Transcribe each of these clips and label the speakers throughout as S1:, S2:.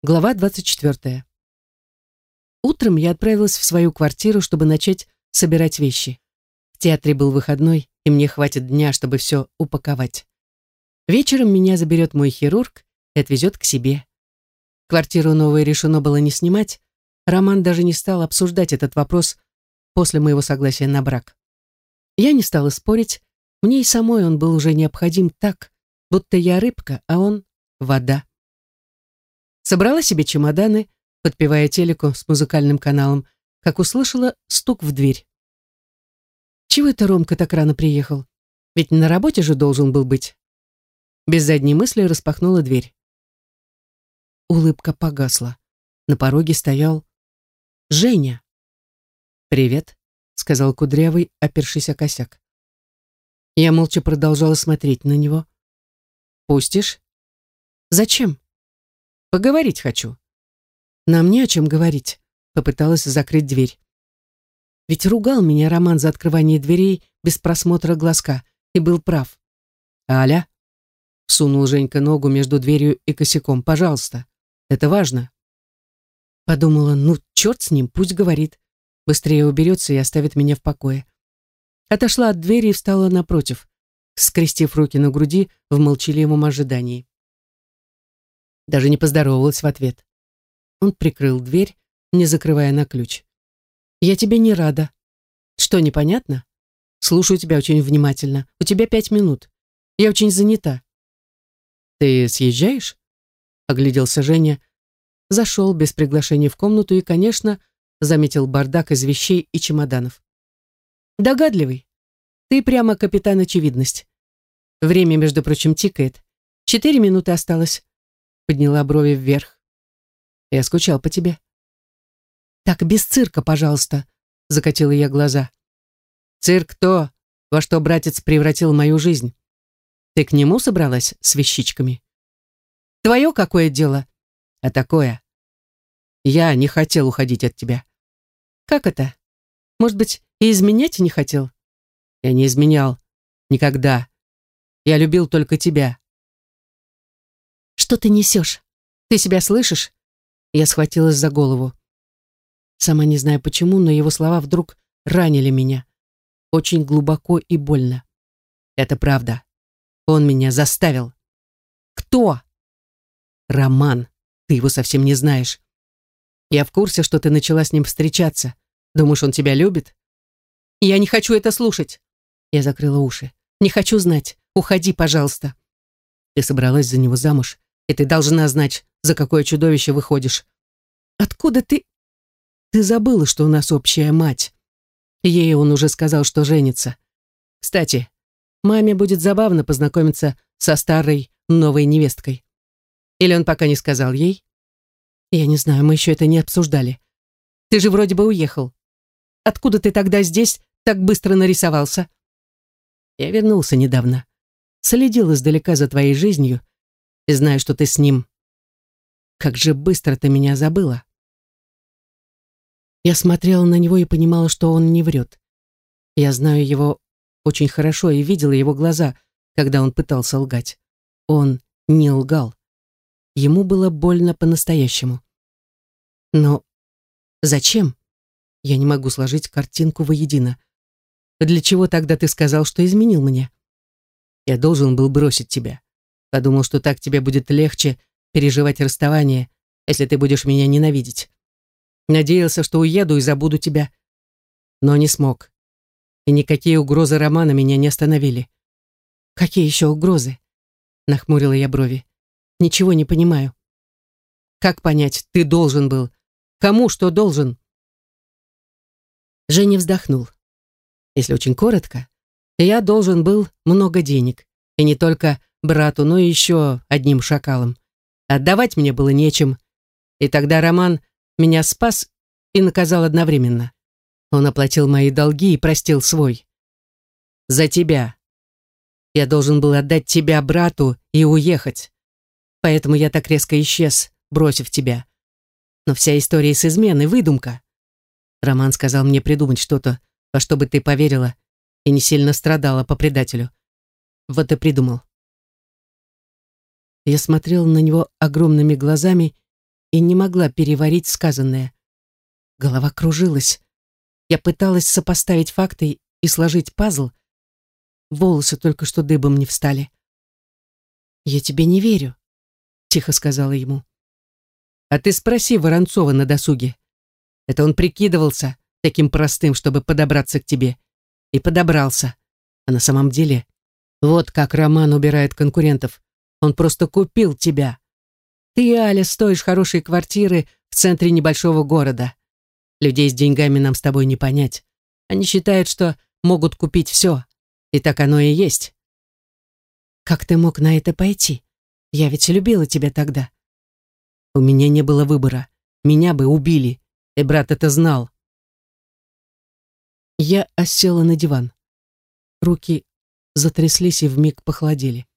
S1: Глава 24. Утром я отправилась в свою квартиру, чтобы начать собирать вещи. В театре был выходной, и мне хватит дня, чтобы все упаковать. Вечером меня заберет мой хирург и отвезет к себе. Квартиру новую решено было не снимать. Роман даже не стал обсуждать этот вопрос после моего согласия на брак. Я не стала спорить, мне и самой он был уже необходим так, будто я рыбка, а он — вода. Собрала себе чемоданы, подпевая телеку с музыкальным каналом, как услышала стук в дверь. Чего это Ромка так рано приехал? Ведь на работе же должен был быть. Без задней мысли распахнула дверь. Улыбка погасла. На пороге стоял Женя. «Привет», — сказал Кудрявый, опершись о косяк. Я молча продолжала смотреть на него. «Пустишь?» «Зачем?» Поговорить хочу. Нам не о чем говорить. Попыталась закрыть дверь. Ведь ругал меня Роман за открывание дверей без просмотра глазка и был прав. Аля, сунул Женька ногу между дверью и косяком. Пожалуйста, это важно. Подумала, ну, черт с ним, пусть говорит. Быстрее уберется и оставит меня в покое. Отошла от двери и встала напротив, скрестив руки на груди в молчаливом ожидании. Даже не поздоровалась в ответ. Он прикрыл дверь, не закрывая на ключ. «Я тебе не рада. Что, непонятно? Слушаю тебя очень внимательно. У тебя пять минут. Я очень занята». «Ты съезжаешь?» Огляделся Женя. Зашел без приглашения в комнату и, конечно, заметил бардак из вещей и чемоданов. «Догадливый. Ты прямо капитан очевидность. Время, между прочим, тикает. Четыре минуты осталось подняла брови вверх. Я скучал по тебе. Так, без цирка, пожалуйста, закатила я глаза. Цирк то, во что братец превратил мою жизнь. Ты к нему собралась с вещичками? Твое какое дело? А такое. Я не хотел уходить от тебя. Как это? Может быть, и изменять не хотел? Я не изменял. Никогда. Я любил только тебя. Что ты несешь? Ты себя слышишь?» Я схватилась за голову. Сама не знаю почему, но его слова вдруг ранили меня. Очень глубоко и больно. Это правда. Он меня заставил. Кто? Роман. Ты его совсем не знаешь. Я в курсе, что ты начала с ним встречаться. Думаешь, он тебя любит? Я не хочу это слушать. Я закрыла уши. Не хочу знать. Уходи, пожалуйста. Ты собралась за него замуж и ты должна знать, за какое чудовище выходишь. Откуда ты... Ты забыла, что у нас общая мать. Ей он уже сказал, что женится. Кстати, маме будет забавно познакомиться со старой новой невесткой. Или он пока не сказал ей? Я не знаю, мы еще это не обсуждали. Ты же вроде бы уехал. Откуда ты тогда здесь так быстро нарисовался? Я вернулся недавно. Следил издалека за твоей жизнью и знаю, что ты с ним. Как же быстро ты меня забыла. Я смотрела на него и понимала, что он не врет. Я знаю его очень хорошо и видела его глаза, когда он пытался лгать. Он не лгал. Ему было больно по-настоящему. Но зачем? Я не могу сложить картинку воедино. Для чего тогда ты сказал, что изменил мне? Я должен был бросить тебя. Подумал, что так тебе будет легче переживать расставание, если ты будешь меня ненавидеть. Надеялся, что уеду и забуду тебя. Но не смог. И никакие угрозы Романа меня не остановили. Какие еще угрозы? Нахмурила я брови. Ничего не понимаю. Как понять, ты должен был? Кому что должен? Женя вздохнул. Если очень коротко, я должен был много денег. И не только брату, но еще одним шакалом. Отдавать мне было нечем. И тогда Роман меня спас и наказал одновременно. Он оплатил мои долги и простил свой. За тебя. Я должен был отдать тебя брату и уехать. Поэтому я так резко исчез, бросив тебя. Но вся история с изменой — выдумка. Роман сказал мне придумать что-то, во что бы ты поверила и не сильно страдала по предателю. Вот и придумал. Я смотрел на него огромными глазами и не могла переварить сказанное. Голова кружилась. Я пыталась сопоставить факты и сложить пазл. Волосы только что дыбом не встали. «Я тебе не верю», — тихо сказала ему. «А ты спроси Воронцова на досуге. Это он прикидывался таким простым, чтобы подобраться к тебе. И подобрался. А на самом деле, вот как Роман убирает конкурентов. Он просто купил тебя. Ты, Аля, стоишь хорошей квартиры в центре небольшого города. Людей с деньгами нам с тобой не понять. Они считают, что могут купить все. И так оно и есть. Как ты мог на это пойти? Я ведь любила тебя тогда. У меня не было выбора. Меня бы убили. И брат это знал. Я осела на диван. Руки затряслись и вмиг похолодели.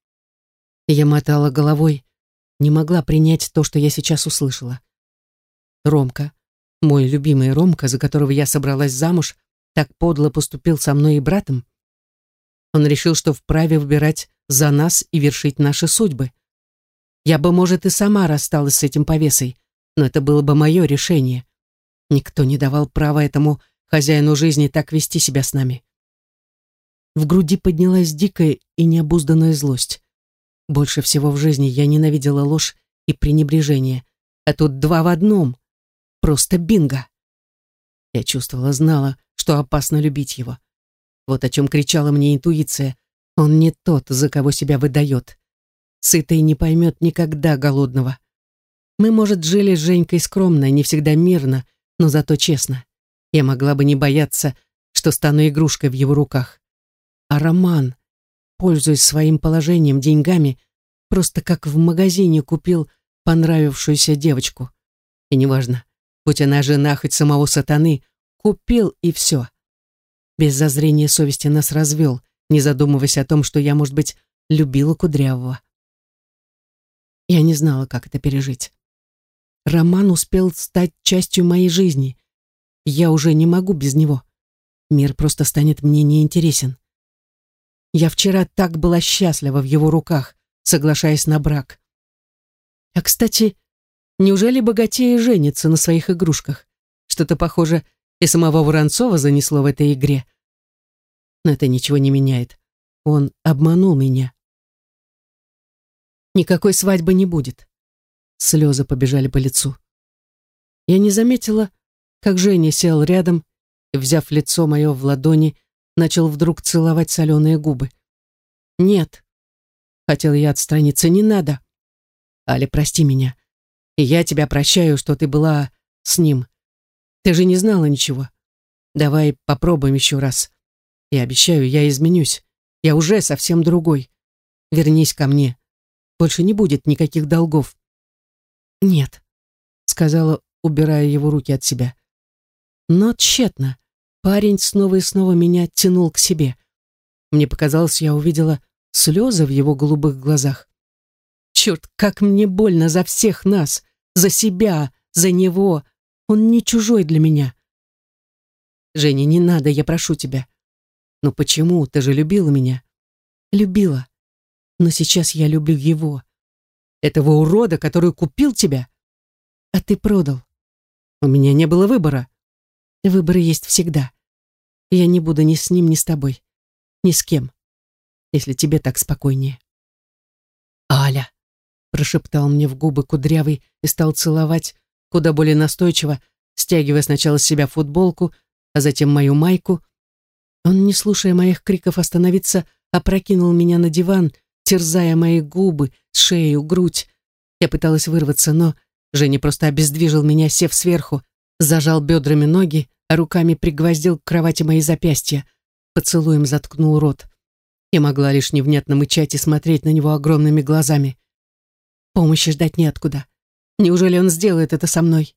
S1: Я мотала головой, не могла принять то, что я сейчас услышала. Ромка, мой любимый Ромка, за которого я собралась замуж, так подло поступил со мной и братом. Он решил, что вправе выбирать за нас и вершить наши судьбы. Я бы, может, и сама рассталась с этим повесой, но это было бы мое решение. Никто не давал права этому хозяину жизни так вести себя с нами. В груди поднялась дикая и необузданная злость. Больше всего в жизни я ненавидела ложь и пренебрежение. А тут два в одном. Просто бинго. Я чувствовала, знала, что опасно любить его. Вот о чем кричала мне интуиция. Он не тот, за кого себя выдает. Сытый не поймет никогда голодного. Мы, может, жили с Женькой скромно, не всегда мирно, но зато честно. Я могла бы не бояться, что стану игрушкой в его руках. А Роман, пользуясь своим положением, деньгами, просто как в магазине купил понравившуюся девочку. И неважно, будь она жена хоть самого сатаны, купил и все. Без зазрения совести нас развел, не задумываясь о том, что я, может быть, любила Кудрявого. Я не знала, как это пережить. Роман успел стать частью моей жизни. Я уже не могу без него. Мир просто станет мне неинтересен. Я вчера так была счастлива в его руках, соглашаясь на брак. А, кстати, неужели богатеи женятся на своих игрушках? Что-то похоже и самого Воронцова занесло в этой игре. Но это ничего не меняет. Он обманул меня. Никакой свадьбы не будет. Слезы побежали по лицу. Я не заметила, как Женя сел рядом и, взяв лицо мое в ладони, начал вдруг целовать соленые губы. «Нет», — хотел я отстраниться, — «не надо». «Аля, прости меня. И я тебя прощаю, что ты была с ним. Ты же не знала ничего. Давай попробуем еще раз. Я обещаю, я изменюсь. Я уже совсем другой. Вернись ко мне. Больше не будет никаких долгов». «Нет», — сказала, убирая его руки от себя. Но тщетно. Парень снова и снова меня тянул к себе. Мне показалось, я увидела слезы в его голубых глазах. Черт, как мне больно за всех нас, за себя, за него. Он не чужой для меня. Женя, не надо, я прошу тебя. Но почему? Ты же любила меня. Любила. Но сейчас я люблю его. Этого урода, который купил тебя. А ты продал. У меня не было выбора. Выборы есть всегда. Я не буду ни с ним, ни с тобой. Ни с кем. Если тебе так спокойнее. «Аля!» — прошептал мне в губы кудрявый и стал целовать куда более настойчиво, стягивая сначала с себя футболку, а затем мою майку. Он, не слушая моих криков остановиться, опрокинул меня на диван, терзая мои губы, шею, грудь. Я пыталась вырваться, но Женя просто обездвижил меня, сев сверху, зажал бедрами ноги, а руками пригвоздил к кровати мои запястья, поцелуем заткнул рот. Я могла лишь невнятно мычать и смотреть на него огромными глазами. Помощи ждать неоткуда. Неужели он сделает это со мной?